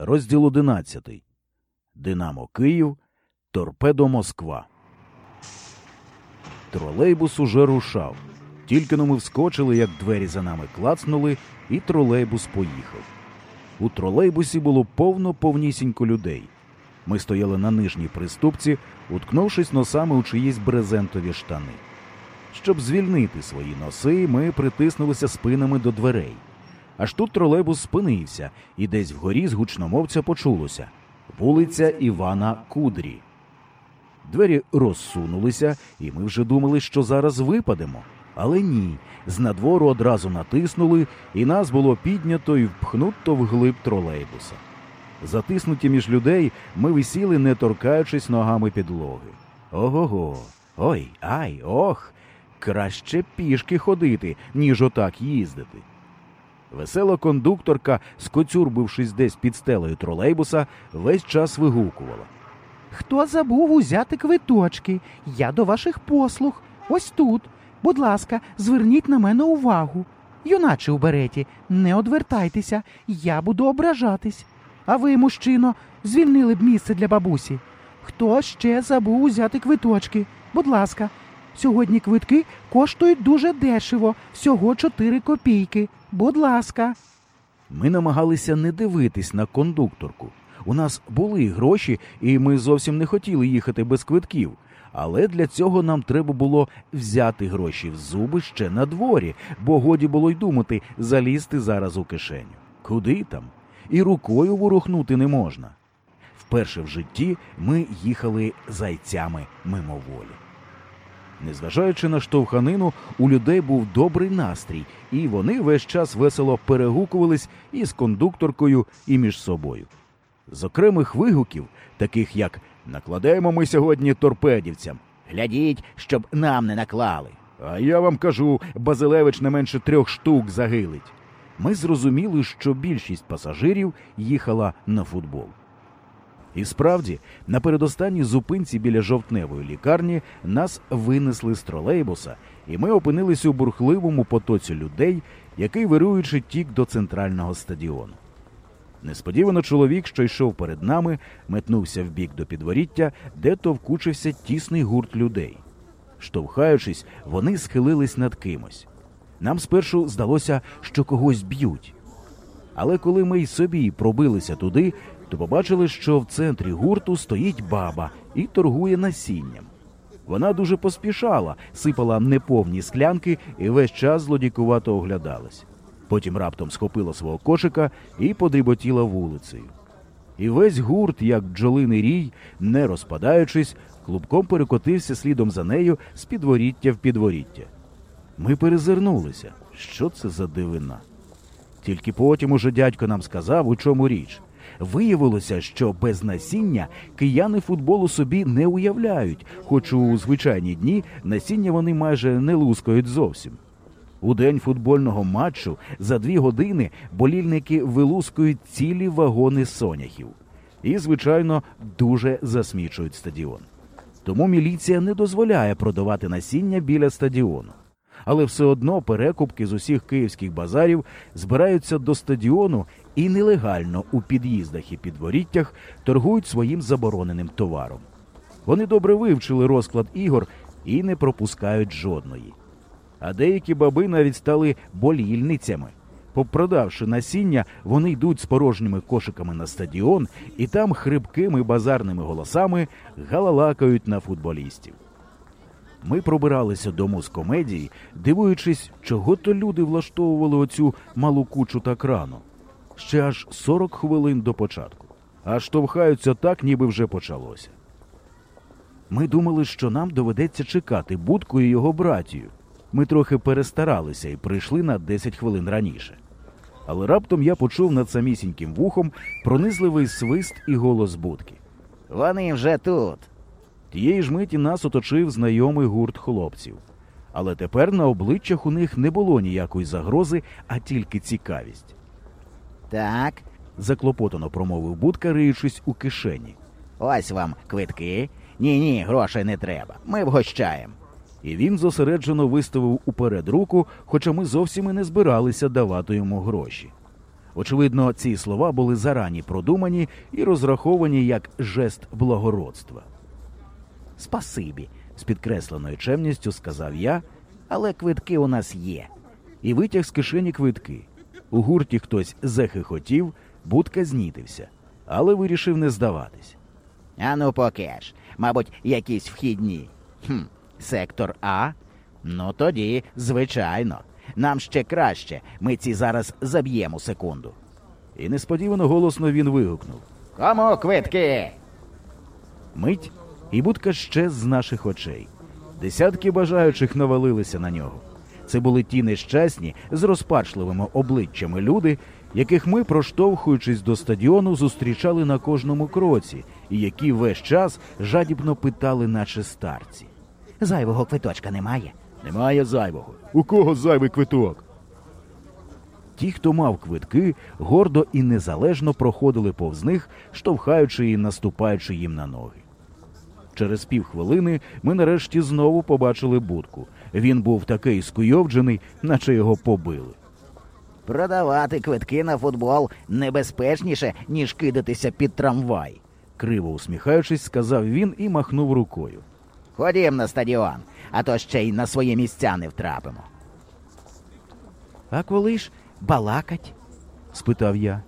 Розділ 11. Динамо Київ. Торпедо Москва. Тролейбус уже рушав. Тільки но ми вскочили, як двері за нами клацнули, і тролейбус поїхав. У тролейбусі було повно повнісінько людей. Ми стояли на нижній приступці, уткнувшись носами у чиїсь брезентові штани. Щоб звільнити свої носи, ми притиснулися спинами до дверей. Аж тут тролейбус спинився, і десь вгорі з гучномовця почулося вулиця Івана Кудрі. Двері розсунулися, і ми вже думали, що зараз випадемо. Але ні, з надвору одразу натиснули, і нас було піднято і впхнуто вглиб тролейбуса. Затиснуті між людей, ми висіли, не торкаючись ногами підлоги. Ого-го, ой, ай, ох, краще пішки ходити, ніж отак їздити. Весела кондукторка, скоцюрбившись десь під стелею тролейбуса, весь час вигукувала. Хто забув узяти квиточки? Я до ваших послуг. Ось тут. Будь ласка, зверніть на мене увагу. Юначе у береті, не одвертайтеся, я буду ображатись. А ви, мужчино, звільнили б місце для бабусі. Хто ще забув узяти квиточки? Будь ласка, сьогодні квитки коштують дуже дешево, всього 4 копійки. Будь ласка. Ми намагалися не дивитись на кондукторку. У нас були гроші, і ми зовсім не хотіли їхати без квитків. Але для цього нам треба було взяти гроші в зуби ще на дворі, бо годі було й думати залізти зараз у кишеню. Куди там? І рукою ворухнути не можна. Вперше в житті ми їхали зайцями мимоволі. Незважаючи на штовханину, у людей був добрий настрій, і вони весь час весело перегукувались і з кондукторкою, і між собою. З окремих вигуків, таких як накладаємо ми сьогодні торпедівцям, глядіть, щоб нам не наклали. А я вам кажу, Базилевич не менше трьох штук загилить. Ми зрозуміли, що більшість пасажирів їхала на футбол. І справді, на передостанній зупинці біля жовтневої лікарні нас винесли з тролейбуса, і ми опинились у бурхливому потоці людей, який вируючи тік до центрального стадіону. Несподівано чоловік, що йшов перед нами, метнувся в бік до підворіття, де товкучився тісний гурт людей. Штовхаючись, вони схилились над кимось. Нам спершу здалося, що когось б'ють. Але коли ми й собі пробилися туди, то побачили, що в центрі гурту стоїть баба і торгує насінням. Вона дуже поспішала, сипала неповні склянки і весь час злодікувато оглядалась. Потім раптом схопила свого кошика і подріботіла вулицею. І весь гурт, як бджолиний рій, не розпадаючись, клубком перекотився слідом за нею з підворіття в підворіття. Ми перезирнулися. Що це за дивина? Тільки потім уже дядько нам сказав, у чому річ. Виявилося, що без насіння кияни футболу собі не уявляють, хоч у звичайні дні насіння вони майже не лускають зовсім. У день футбольного матчу за дві години болільники вилускують цілі вагони соняхів і, звичайно, дуже засмічують стадіон. Тому міліція не дозволяє продавати насіння біля стадіону. Але все одно перекупки з усіх київських базарів збираються до стадіону і нелегально у під'їздах і підворіттях торгують своїм забороненим товаром. Вони добре вивчили розклад ігор і не пропускають жодної. А деякі баби навіть стали болільницями. Попродавши насіння, вони йдуть з порожніми кошиками на стадіон і там хрипкими базарними голосами галалакають на футболістів. Ми пробиралися до музкомедії, дивуючись, чого то люди влаштовували оцю малу кучу так рано. Ще аж 40 хвилин до початку, а штовхаються так, ніби вже почалося. Ми думали, що нам доведеться чекати будку і його братію. Ми трохи перестаралися і прийшли на 10 хвилин раніше. Але раптом я почув над самісіньким вухом пронизливий свист і голос будки. Вони вже тут. Тієї ж миті нас оточив знайомий гурт хлопців. Але тепер на обличчях у них не було ніякої загрози, а тільки цікавість. Так, Заклопотано промовив будка, риючись у кишені. ось вам квитки. Ні, ні, грошей не треба. Ми вгощаємо. І він зосереджено виставив уперед руку, хоча ми зовсім і не збиралися давати йому гроші. Очевидно, ці слова були зарані продумані і розраховані як жест благородства. Спасибі. З підкресленою чемністю сказав я Але квитки у нас є. і витяг з кишені квитки. У гурті хтось захихотів, будка знітився, але вирішив не здаватись. Ану покеш. Мабуть, якісь вхідні. Хм, сектор А? Ну тоді, звичайно. Нам ще краще. Ми ці зараз заб'ємо секунду. І несподівано голосно він вигукнув. Кому квитки? Мить, і будка щез з наших очей. Десятки бажаючих навалилися на нього. Це були ті нещасні з розпачливими обличчями люди, яких ми, проштовхуючись до стадіону, зустрічали на кожному кроці, і які весь час жадібно питали, наче старці. Зайвого квиточка немає. Немає зайвого. У кого зайвий квиток? Ті, хто мав квитки, гордо і незалежно проходили повз них, штовхаючи і наступаючи їм на ноги. Через півхвилини ми нарешті знову побачили будку. Він був такий скуйовджений, наче його побили. Продавати квитки на футбол небезпечніше, ніж кидатися під трамвай. Криво усміхаючись, сказав він і махнув рукою. Ходім на стадіон, а то ще й на свої місця не втрапимо. А коли ж балакать? спитав я.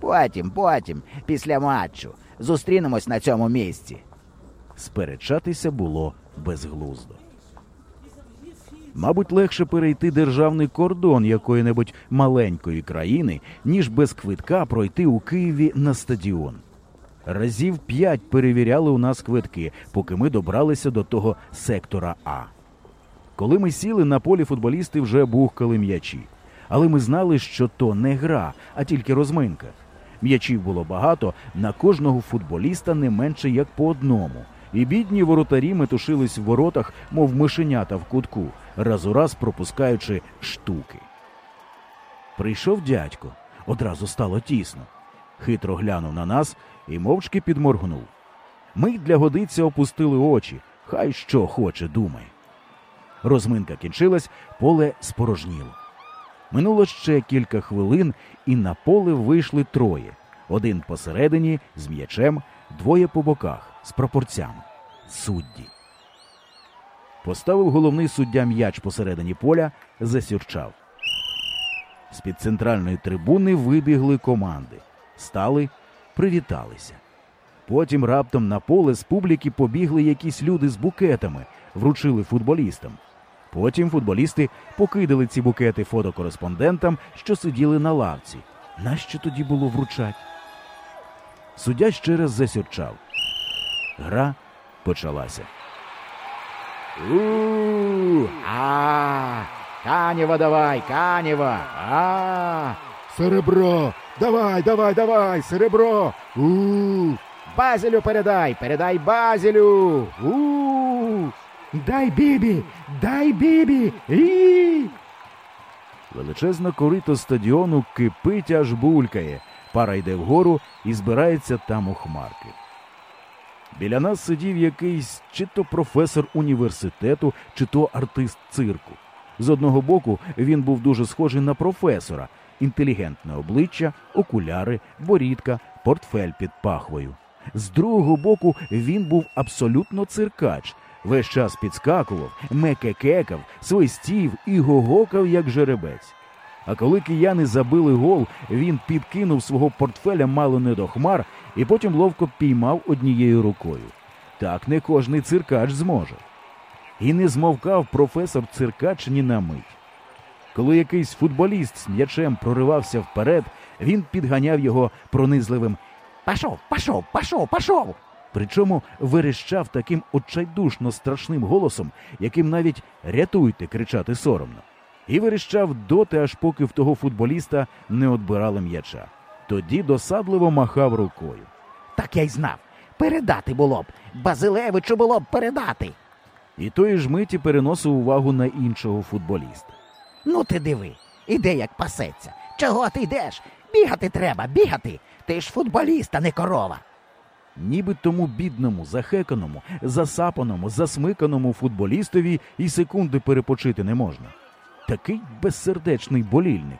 Потім, потім, після матчу. Зустрінемось на цьому місці. Сперечатися було безглуздо. Мабуть, легше перейти державний кордон якої-небудь маленької країни, ніж без квитка пройти у Києві на стадіон. Разів п'ять перевіряли у нас квитки, поки ми добралися до того сектора А. Коли ми сіли на полі, футболісти вже бухкали м'ячі. Але ми знали, що то не гра, а тільки розминка. М'ячів було багато, на кожного футболіста не менше як по одному. І бідні воротарі метушились в воротах, мов мишенята в кутку, раз у раз пропускаючи штуки. Прийшов дядько, одразу стало тісно. Хитро глянув на нас і мовчки підморгнув. Ми для годиці опустили очі, хай що хоче думає. Розминка кінчилась, поле спорожніло. Минуло ще кілька хвилин, і на поле вийшли троє: один посередині з м'ячем, двоє по боках з пропорцями. Судді. Поставив головний суддя м'яч посередині поля, засюрчав. З під центральної трибуни вибігли команди, стали, привіталися. Потім раптом на поле з публіки побігли якісь люди з букетами, вручили футболістам. Потім футболісти покидали ці букети фотокореспондентам, що сиділи на лавці. Нащо тоді було вручать? Суддя ще раз засюрчав. Гра почалася. У а Канєва давай, Канєва. А Серебро! Давай, давай, давай, серебро! У Базілю передай, передай Базілю. У Дай бібі! Дай бібі! І! Величезна корито стадіону кипить аж булькає. Пара йде вгору і збирається там у хмарки. Біля нас сидів якийсь чи то професор університету, чи то артист цирку. З одного боку він був дуже схожий на професора, інтелігентне обличчя, окуляри, борідка, портфель під пахвою. З другого боку він був абсолютно циркач. Весь час підскакував, мекекекав, свистів і гогокав, як жеребець. А коли кияни забили гол, він підкинув свого портфеля мало не до хмар і потім ловко піймав однією рукою. Так не кожний циркач зможе. І не змовкав професор циркач ні на мить. Коли якийсь футболіст з м'ячем проривався вперед, він підганяв його пронизливим Пашов, пашов, пашов, пашов. причому верещав таким отчайдушно страшним голосом, яким навіть рятуйте кричати соромно. І верещав доти, аж поки в того футболіста не отбирали м'яча. Тоді досадливо махав рукою. Так я й знав. Передати було б. Базилевичу було б передати. І тої ж миті переносив увагу на іншого футболіста. Ну ти диви, іде як пасеться. Чого ти йдеш? Бігати треба, бігати. Ти ж футболіст, а не корова. Ніби тому бідному, захеканому, засапаному, засмиканому футболістові і секунди перепочити не можна. Такий безсердечний болільник.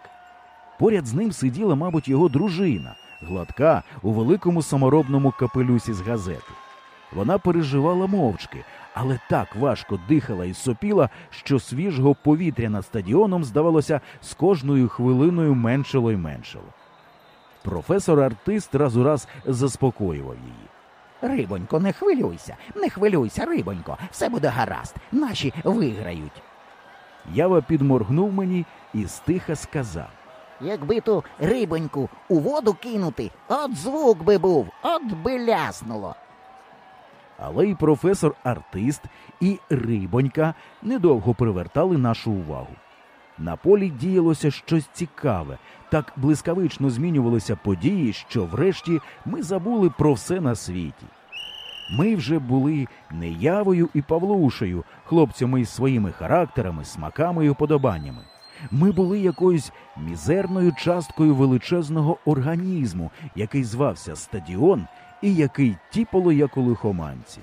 Поряд з ним сиділа, мабуть, його дружина, гладка у великому саморобному капелюсі з газети. Вона переживала мовчки, але так важко дихала і сопіла, що свіжого повітря над стадіоном, здавалося, з кожною хвилиною меншало й меншало. Професор артист раз у раз заспокоював її. Рибонько, не хвилюйся, не хвилюйся, рибонько, все буде гаразд. Наші виграють. Ява підморгнув мені і стиха сказав. Якби ту рибоньку у воду кинути, от звук би був, от би ляснуло. Але і професор артист, і рибонька недовго привертали нашу увагу. На полі діялося щось цікаве, так блискавично змінювалися події, що врешті ми забули про все на світі. Ми вже були не Явою і Павлушею, хлопцями із своїми характерами, смаками і уподобаннями. Ми були якоюсь мізерною часткою величезного організму, який звався стадіон і який тіпало як у лихоманці.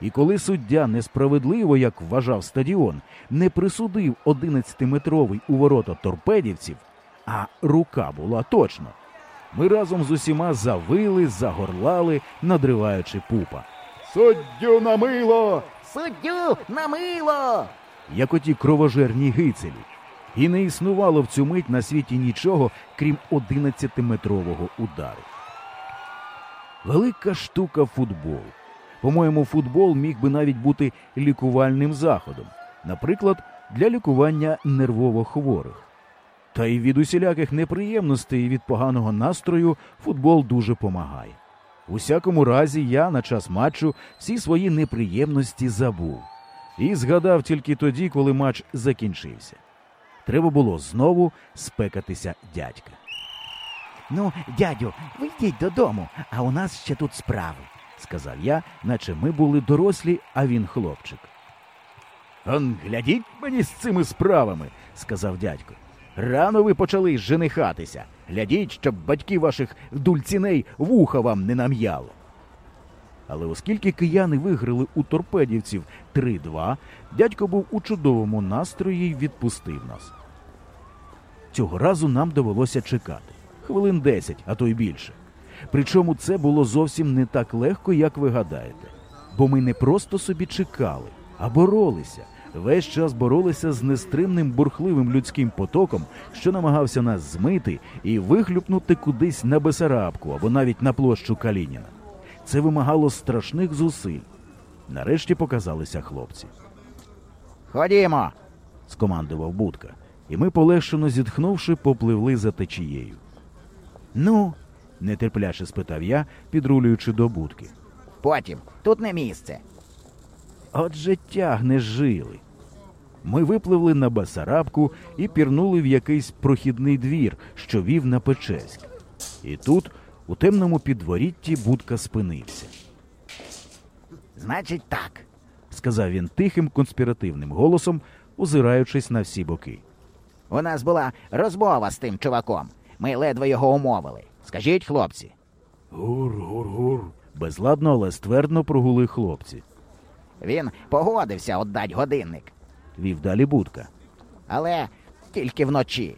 І коли суддя несправедливо, як вважав стадіон, не присудив 11-метровий у ворота торпедівців, а рука була точно, ми разом з усіма завили, загорлали, надриваючи пупа. Суддю на мило! Суддю на мило! як оті кровожерні гицелі. І не існувало в цю мить на світі нічого, крім 11-метрового удару. Велика штука футбол. По-моєму, футбол міг би навіть бути лікувальним заходом, наприклад, для лікування нервово хворих. Та й від усіляких неприємностей і від поганого настрою футбол дуже помагає. У всякому разі, я на час матчу всі свої неприємності забув і згадав тільки тоді, коли матч закінчився. Треба було знову спекатися дядька. Ну, дядю, ви йдіть додому, а у нас ще тут справи. сказав я, наче ми були дорослі, а він хлопчик. Он глядіть мені з цими справами, сказав дядько. Рано ви почали женихатися. Глядіть, щоб батьки ваших дульціней вуха вам не нам'яло. Але оскільки кияни виграли у торпедівців 3-2, дядько був у чудовому настрої й відпустив нас. Цього разу нам довелося чекати хвилин 10, а то й більше. Причому це було зовсім не так легко, як ви гадаєте. Бо ми не просто собі чекали, а боролися. Весь час боролися з нестримним бурхливим людським потоком, що намагався нас змити і вихлюпнути кудись на Бесарабку або навіть на площу Калініна. Це вимагало страшних зусиль. Нарешті показалися хлопці. Ходімо. скомандував Будка, і ми, полегшено зітхнувши, попливли за течією. Ну, нетерпляче спитав я, підрулюючи до будки. Потім, тут не місце. Отже, тягне жили. Ми випливли на Басарабку і пірнули в якийсь прохідний двір, що вів на Печеськ. І тут, у темному підворітті, будка спинився. Значить так. Сказав він тихим конспіративним голосом, озираючись на всі боки. У нас була розмова з тим чуваком. Ми ледве його умовили. Скажіть, хлопці, Гур, гур, гур. Безладно, але ствердно прогули хлопці. він погодився віддать годинник, Вів далі будка. але тільки вночі.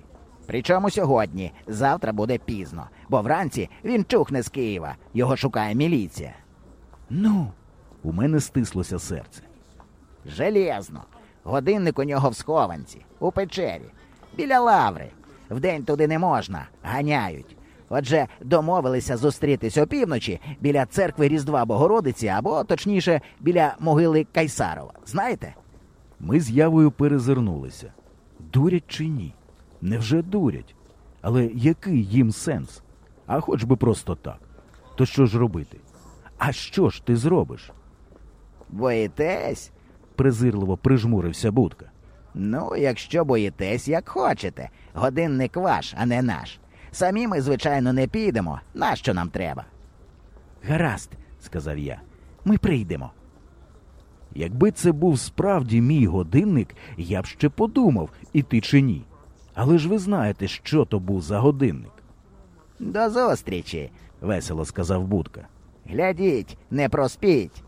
Причому сьогодні, завтра буде пізно, бо вранці він чухне з Києва, його шукає міліція. Ну, у мене стислося серце. Железно. Годинник у нього в схованці, у печері, біля лаври. Вдень туди не можна, ганяють. Отже, домовилися зустрітись опівночі біля церкви Різдва Богородиці, або точніше, біля могили Кайсарова. Знаєте? Ми з явою перезирнулися. Дурять чи ні? Невже дурять? Але який їм сенс? А хоч би просто так. То що ж робити? А що ж ти зробиш? Боїтесь? презирливо прижмурився будка. Ну, якщо боїтесь, як хочете. Годинник ваш, а не наш. Самі ми, звичайно, не підемо. Нащо нам треба? Гаразд, сказав я. Ми прийдемо. Якби це був справді мій годинник, я б ще подумав, іти чи ні. Але ж ви знаєте, що то був за годинник, До зустрічі. весело сказав Будка. Глядіть, не проспіть.